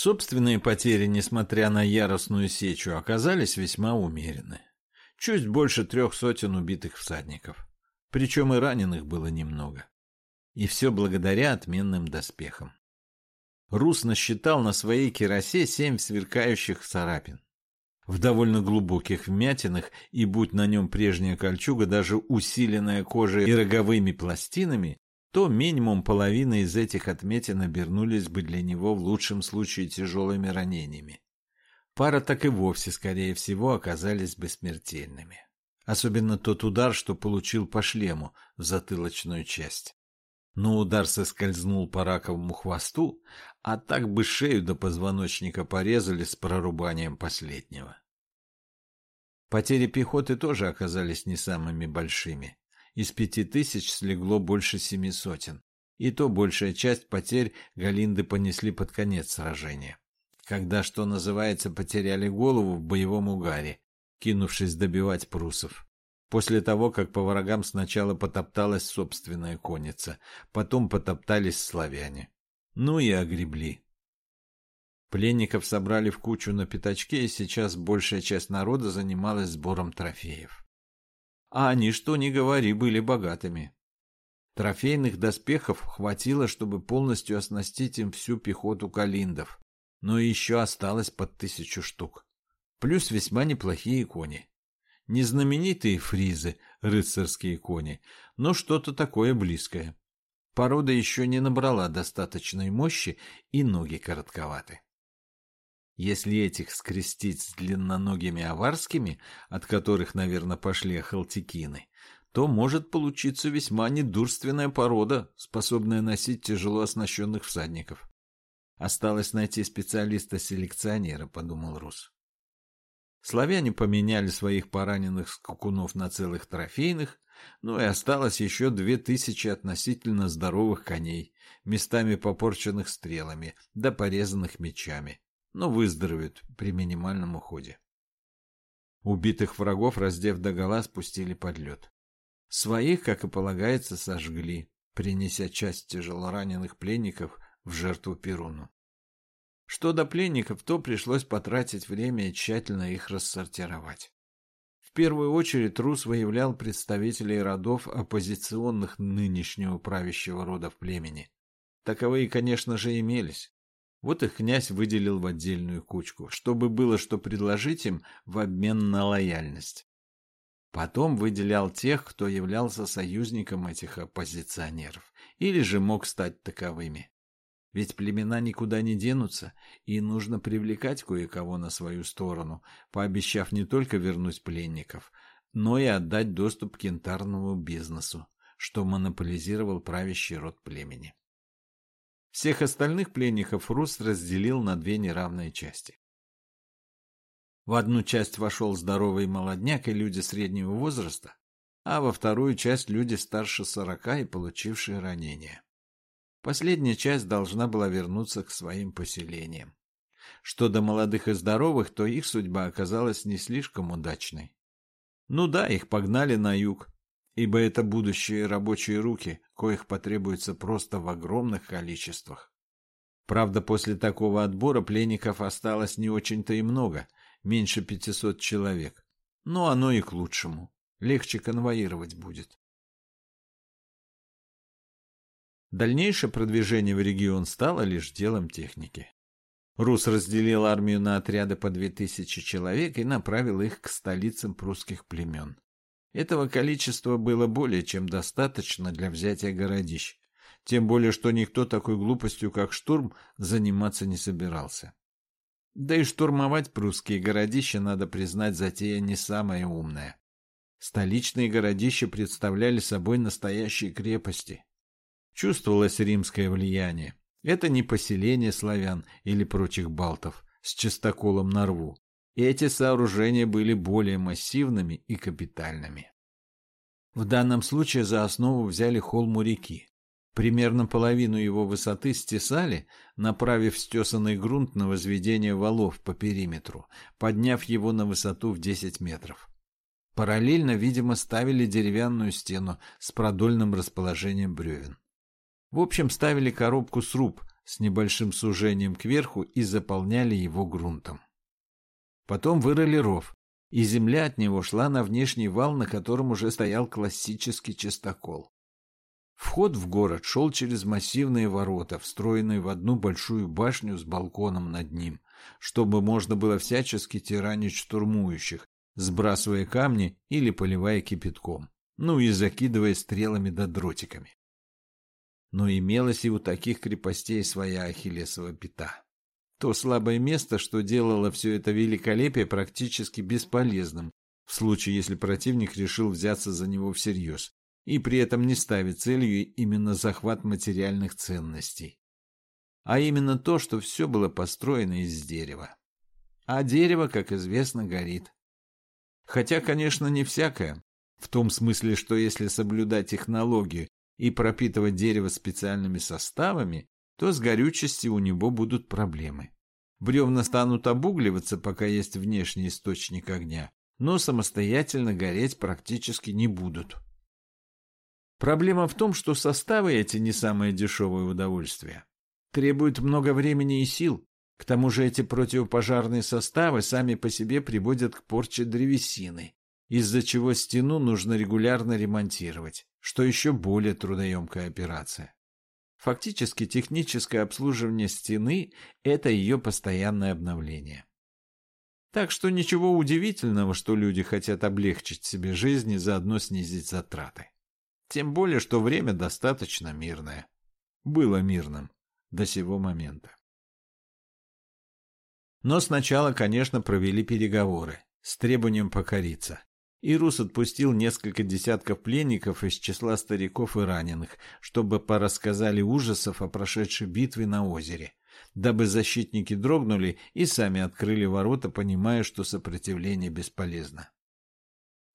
Собственные потери, несмотря на яростную сечу, оказались весьма умеренны. Чуть больше трех сотен убитых всадников. Причем и раненых было немного. И все благодаря отменным доспехам. Рус насчитал на своей керосе семь сверкающих царапин. В довольно глубоких вмятинах, и будь на нем прежняя кольчуга, даже усиленная кожей и роговыми пластинами, то минимум половина из этих отметин обернулись бы для него в лучшем случае тяжелыми ранениями. Пара так и вовсе, скорее всего, оказались бы смертельными. Особенно тот удар, что получил по шлему в затылочную часть. Но удар соскользнул по раковому хвосту, а так бы шею до позвоночника порезали с прорубанием последнего. Потери пехоты тоже оказались не самыми большими. Из пяти тысяч слегло больше семи сотен. И то большая часть потерь Галинды понесли под конец сражения. Когда, что называется, потеряли голову в боевом угаре, кинувшись добивать прусов. После того, как по врагам сначала потопталась собственная конница, потом потоптались славяне. Ну и огребли. Пленников собрали в кучу на пятачке, и сейчас большая часть народа занималась сбором трофеев. А они, что ни говори, были богатыми. Трофейных доспехов хватило, чтобы полностью оснастить им всю пехоту калиндов, но еще осталось под тысячу штук. Плюс весьма неплохие кони. Не знаменитые фризы, рыцарские кони, но что-то такое близкое. Порода еще не набрала достаточной мощи, и ноги коротковаты. Если этих скрестить с длинноногими аварскими, от которых, наверное, пошли халтикины, то может получиться весьма недурственная порода, способная носить тяжело оснащенных всадников. Осталось найти специалиста-селекционера, подумал Рус. Славяне поменяли своих пораненных скакунов на целых трофейных, ну и осталось еще две тысячи относительно здоровых коней, местами попорченных стрелами, да порезанных мечами, но выздоровеют при минимальном уходе. Убитых врагов, раздев догола, спустили под лед. Своих, как и полагается, сожгли, принеся часть тяжелораненых пленников в жертву Перуну. Что до пленников, то пришлось потратить время и тщательно их рассортировать. В первую очередь Рус выявлял представителей родов, оппозиционных нынешнего правящего рода в племени. Таковые, конечно же, имелись. Вот их князь выделил в отдельную кучку, чтобы было что предложить им в обмен на лояльность. Потом выделял тех, кто являлся союзником этих оппозиционеров, или же мог стать таковыми. Ведь племена никуда не денутся, и нужно привлекать кое-кого на свою сторону, пообещав не только вернуть пленников, но и отдать доступ к янтарному бизнесу, что монополизировал правящий род племени. Всех остальных пленников Рус разделил на две неравные части. В одну часть вошел здоровый молодняк и люди среднего возраста, а во вторую часть люди старше сорока и получившие ранения. Последняя часть должна была вернуться к своим поселениям. Что до молодых и здоровых, то их судьба оказалась не слишком удачной. Ну да, их погнали на юг, ибо это будущие рабочие руки, коих потребуется просто в огромных количествах. Правда, после такого отбора пленников осталось не очень-то и много, меньше 500 человек. Но оно и к лучшему. Легче конвоировать будет. Дальнейшее продвижение в регион стало лишь делом техники. Рус разделил армию на отряды по 2000 человек и направил их к столицам прусских племен. Этого количества было более чем достаточно для взятия городищ, тем более что никто такой глупостью, как штурм, заниматься не собирался. Да и штурмовать прусские городища, надо признать, затея не самая умная. Столичные городища представляли собой настоящие крепости, Чувствовалось римское влияние. Это не поселение славян или прочих балтов с чистоколом на рву. Эти сооружения были более массивными и капитальными. В данном случае за основу взяли холм у реки. Примерно половину его высоты стесали, направив стесанный грунт на возведение валов по периметру, подняв его на высоту в 10 метров. Параллельно, видимо, ставили деревянную стену с продольным расположением бревен. В общем, ставили коробку сруб с небольшим сужением кверху и заполняли его грунтом. Потом вырыли ров, и земля от него шла на внешний вал, на котором уже стоял классический частокол. Вход в город шел через массивные ворота, встроенные в одну большую башню с балконом над ним, чтобы можно было всячески тиранить штурмующих, сбрасывая камни или поливая кипятком, ну и закидывая стрелами да дротиками. Но имелась и у таких крепостей своя ахиллесова пята. То слабое место, что делало все это великолепие практически бесполезным, в случае, если противник решил взяться за него всерьез, и при этом не ставит целью именно захват материальных ценностей. А именно то, что все было построено из дерева. А дерево, как известно, горит. Хотя, конечно, не всякое. В том смысле, что если соблюдать технологию и пропитывать дерево специальными составами, то с горючестью у него будут проблемы. Бревна станут обугливаться, пока есть внешний источник огня, но самостоятельно гореть практически не будут. Проблема в том, что составы эти не самое дешевое удовольствие. Требуют много времени и сил. К тому же эти противопожарные составы сами по себе приводят к порче древесины, из-за чего стену нужно регулярно ремонтировать, что еще более трудоемкая операция. Фактически техническое обслуживание стены – это ее постоянное обновление. Так что ничего удивительного, что люди хотят облегчить себе жизнь и заодно снизить затраты. Тем более, что время достаточно мирное. Было мирным до сего момента. Но сначала, конечно, провели переговоры с требованием покориться. Ирус отпустил несколько десятков пленников из числа стариков и раненых, чтобы порассказали ужасов о прошедшей битве на озере, дабы защитники дрогнули и сами открыли ворота, понимая, что сопротивление бесполезно.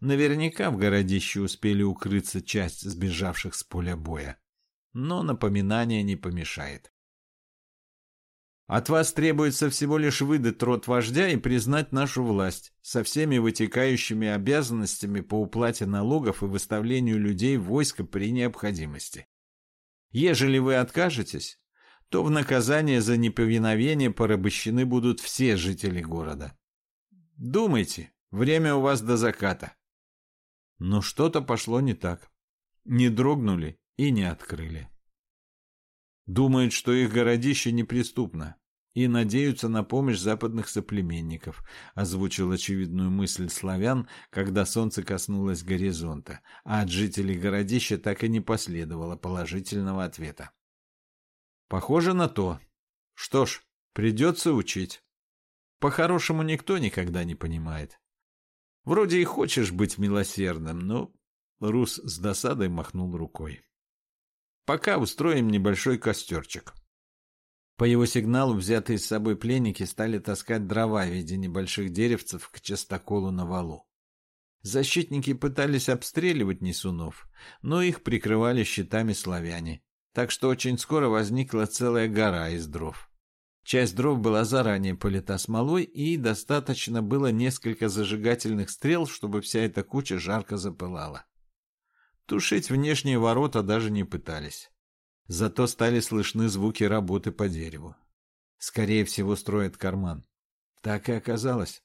Наверняка в городище успели укрыться часть сбежавших с поля боя. Но напоминание не помешает. От вас требуется всего лишь выдать рот вождя и признать нашу власть со всеми вытекающими обязанностями по уплате налогов и выставлению людей в войско при необходимости. Ежели вы откажетесь, то в наказание за неповиновение порабощены будут все жители города. Думайте, время у вас до заката. Но что-то пошло не так. Не дрогнули и не открыли. Думают, что их городище неприступно, и надеются на помощь западных соплеменников, озвучил очевидную мысль славян, когда солнце коснулось горизонта, а от жителей городища так и не последовало положительного ответа. Похоже на то. Что ж, придется учить. По-хорошему никто никогда не понимает. Вроде и хочешь быть милосердным, но Рус с досадой махнул рукой. Пока устроим небольшой костерчик. По его сигналу взятые с собой пленники стали таскать дрова в виде небольших деревцев к частоколу на валу. Защитники пытались обстреливать несунов, но их прикрывали щитами славяне, так что очень скоро возникла целая гора из дров. Часть дров была заранее полита смолой, и достаточно было несколько зажигательных стрел, чтобы вся эта куча жарко запылала. Тушить внешние ворота даже не пытались. Зато стали слышны звуки работы по дереву. Скорее всего, строят карман. Так и оказалось.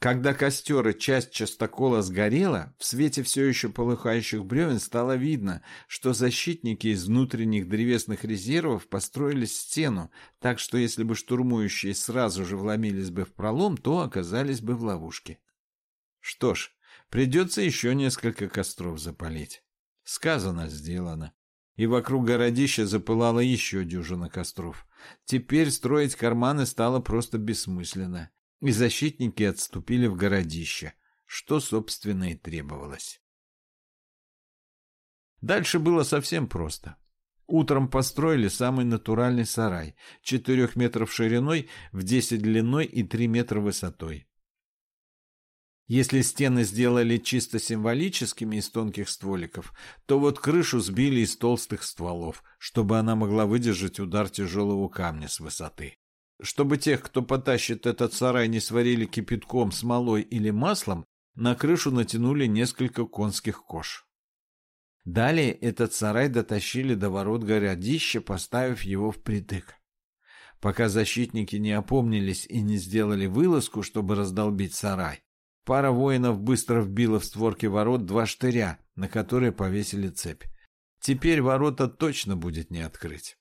Когда костер и часть частокола сгорела, в свете все еще полыхающих бревен стало видно, что защитники из внутренних древесных резервов построили стену, так что если бы штурмующие сразу же вломились бы в пролом, то оказались бы в ловушке. Что ж, придется еще несколько костров запалить. Сказано, сделано. И вокруг городища запылала еще дюжина костров. Теперь строить карманы стало просто бессмысленно, и защитники отступили в городище, что, собственно, и требовалось. Дальше было совсем просто. Утром построили самый натуральный сарай, 4 метров шириной, в 10 длиной и 3 метра высотой. Если стены сделали чисто символическими из тонких стволиков, то вот крышу сбили из толстых стволов, чтобы она могла выдержать удар тяжелого камня с высоты. Чтобы тех, кто потащит этот сарай, не сварили кипятком, смолой или маслом, на крышу натянули несколько конских кож. Далее этот сарай дотащили до ворот городища, поставив его впритык. пока защитники не опомнились и не сделали вылазку, чтобы раздолбить сарай. Пара воинов быстро вбила в створки ворот два штыря, на которые повесили цепь. Теперь ворота точно будет не открыть.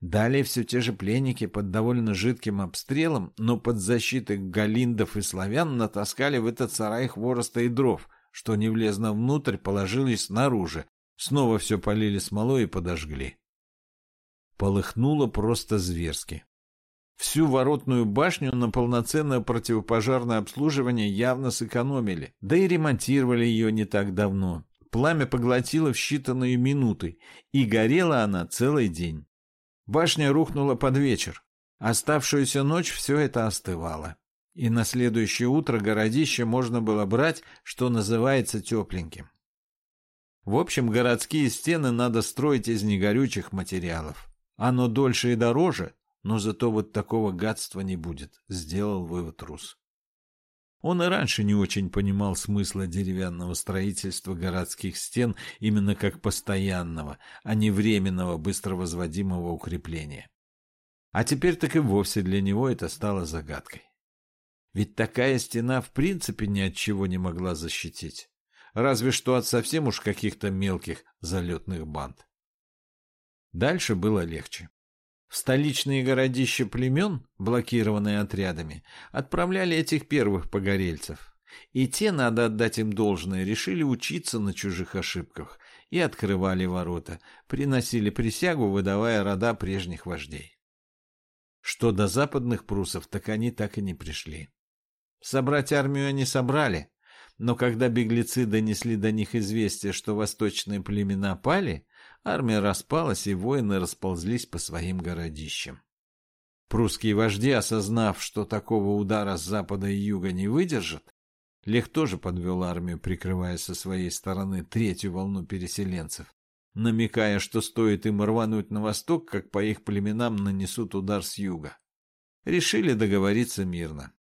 Далее все те же пленники под довольно жидким обстрелом, но под защитой галиндов и славян натаскали в этот сарай хвороста и дров, что не влезно внутрь, положили снаружи, снова все полили смолой и подожгли. Полыхнуло просто зверски. Всю воротную башню на полноценное противопожарное обслуживание явно сэкономили, да и ремонтировали ее не так давно. Пламя поглотило в считанные минуты, и горела она целый день. Башня рухнула под вечер. Оставшуюся ночь все это остывало. И на следующее утро городище можно было брать, что называется, тепленьким. В общем, городские стены надо строить из негорючих материалов. Оно дольше и дороже, но зато вот такого гадства не будет, сделал вывод Рус. Он и раньше не очень понимал смысла деревянного строительства городских стен именно как постоянного, а не временного быстро возводимого укрепления. А теперь так и вовсе для него это стало загадкой. Ведь такая стена в принципе ни от чего не могла защитить. Разве что от совсем уж каких-то мелких залетных банд. Дальше было легче. Столичные городища племен, блокированные отрядами, отправляли этих первых погорельцев. И те, надо отдать им должное, решили учиться на чужих ошибках и открывали ворота, приносили присягу, выдавая рода прежних вождей. Что до западных прусов, так они так и не пришли. Собрать армию они собрали, но когда беглецы донесли до них известие, что восточные племена пали, армия распалась, и воины расползлись по своим городищам. Прусские вожди, осознав, что такого удара с запада и юга не выдержат, Лех тоже подвел армию, прикрывая со своей стороны третью волну переселенцев, намекая, что стоит им рвануть на восток, как по их племенам нанесут удар с юга. Решили договориться мирно.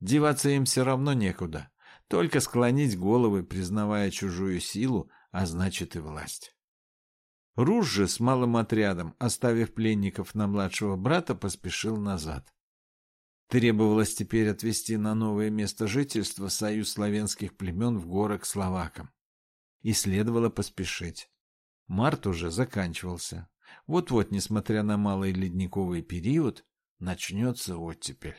Деваться им все равно некуда, только склонить головы, признавая чужую силу, а значит и власть. Руж же с малым отрядом, оставив пленников на младшего брата, поспешил назад. Требовалось теперь отвезти на новое место жительства союз славянских племен в горы к словакам. И следовало поспешить. Март уже заканчивался. Вот-вот, несмотря на малый ледниковый период, начнется оттепель.